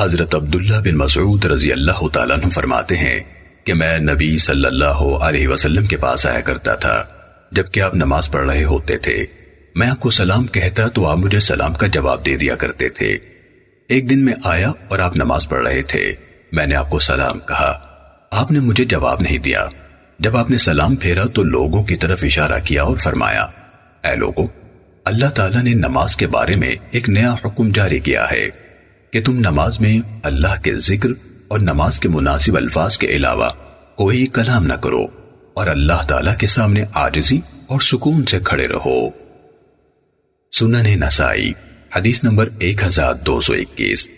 حضرت عبداللہ بن مسعود رضی اللہ تعالیٰ عنہ فرماتے ہیں کہ میں نبی صلی اللہ علیہ وسلم کے پاس آیا کرتا تھا۔ جبکہ آپ نماز پڑھ رہے ہوتے تھے، میں آپ کو سلام کہتا تو آپ مجھے سلام کا جواب دے دیا کرتے تھے۔ ایک دن میں آیا اور آپ نماز پڑھ رہے تھے۔ میں نے آپ کو سلام کہا۔ آپ نے مجھے جواب نہیں دیا۔ جب آپ نے سلام پھیرا تو لوگوں کی طرف اشارہ کیا اور فرمایا، اے لوگوں اللہ تعالیٰ نے نماز کے بارے میں ایک نیا حکم جاری کیا ہے۔ کہ تم نماز میں اللہ کے ذکر اور نماز کے مناسب الفاظ کے علاوہ کوئی کلام نہ کرو اور اللہ تعالی کے سامنے عاجزی اور سکون سے کھڑے رہو۔ سنن نسائی، حدیث نمبر 1221